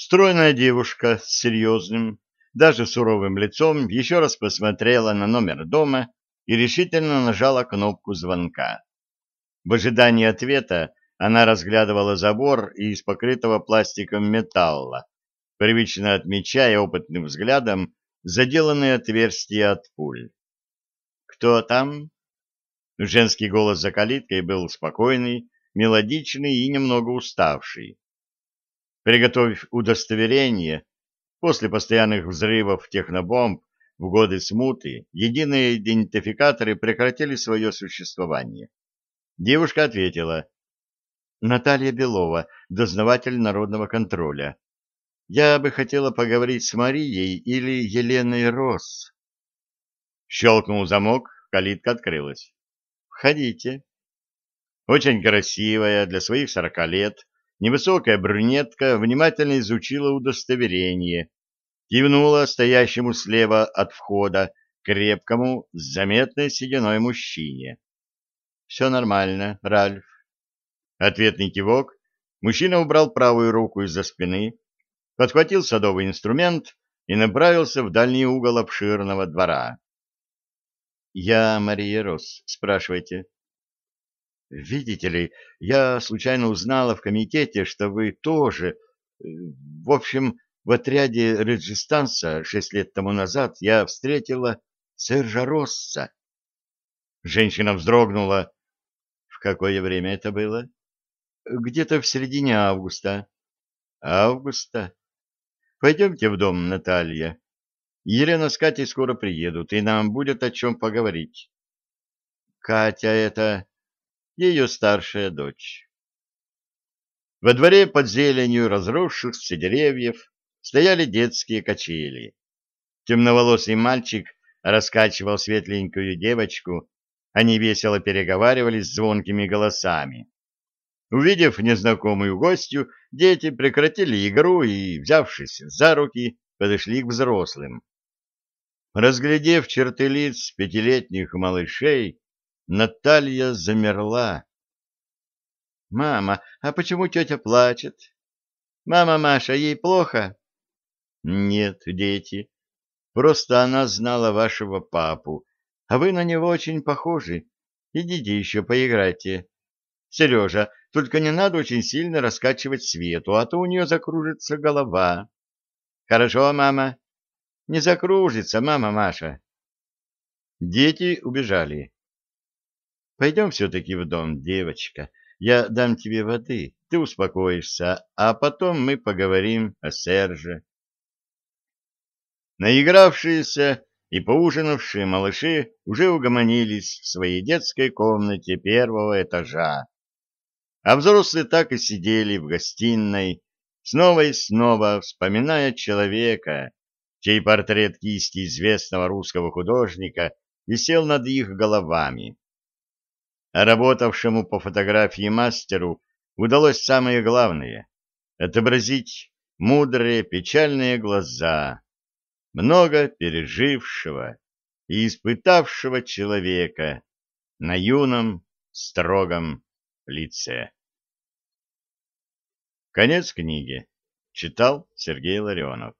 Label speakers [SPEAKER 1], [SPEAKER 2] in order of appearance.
[SPEAKER 1] Стройная девушка с серьезным, даже суровым лицом еще раз посмотрела на номер дома и решительно нажала кнопку звонка. В ожидании ответа она разглядывала забор из покрытого пластиком металла, привычно отмечая опытным взглядом заделанные отверстия от пуль. «Кто там?» Женский голос за калиткой был спокойный, мелодичный и немного уставший. Приготовив удостоверение, после постоянных взрывов технобомб в годы смуты единые идентификаторы прекратили свое существование. Девушка ответила. Наталья Белова, дознаватель народного контроля. Я бы хотела поговорить с Марией или Еленой Росс. Щелкнул замок, калитка открылась. Входите. Очень красивая для своих сорока лет, невысокая брюнетка внимательно изучила удостоверение, кивнула стоящему слева от входа крепкому, с заметной сединой мужчине. «Все нормально, Ральф». Ответный кивок. Мужчина убрал правую руку из-за спины, подхватил садовый инструмент и направился в дальний угол обширного двора. «Я Мария Рос, спрашивайте». «Видите ли, я случайно узнала в комитете, что вы тоже... Э, в общем, в отряде Реджистанса шесть лет тому назад я встретила Сержа Росса». Женщина вздрогнула. «В какое время это было?» «Где-то в середине августа». «Августа? Пойдемте в дом, Наталья. Елена с Катей скоро приедут, и нам будет о чем поговорить. Катя — это ее старшая дочь. Во дворе под зеленью разросшихся деревьев стояли детские качели. Темноволосый мальчик раскачивал светленькую девочку, они весело переговаривались звонкими голосами. Увидев незнакомую гостью, дети прекратили игру и, взявшись за руки, подошли к взрослым. Разглядев черты лиц пятилетних малышей, Наталья замерла. «Мама, а почему тетя плачет? Мама Маша, ей плохо?» «Нет, дети, просто она знала вашего папу, а вы на него очень похожи. Идите еще поиграйте. Сережа, только не надо очень сильно раскачивать Свету, а то у нее закружится голова. Хорошо, мама? Не закружится, мама Маша. Дети убежали. Пойдем все-таки в дом, девочка. Я дам тебе воды, ты успокоишься, а потом мы поговорим о Серже. Наигравшиеся и поужинавшие малыши уже угомонились в своей детской комнате первого этажа а взрослые так и сидели в гостиной, снова и снова вспоминая человека, чей портрет кисти известного русского художника висел над их головами. Работавшему по фотографии мастеру удалось самое главное — отобразить мудрые печальные глаза, много пережившего и испытавшего человека на юном строгом лице. Конец книги. Читал Сергей Ларионов.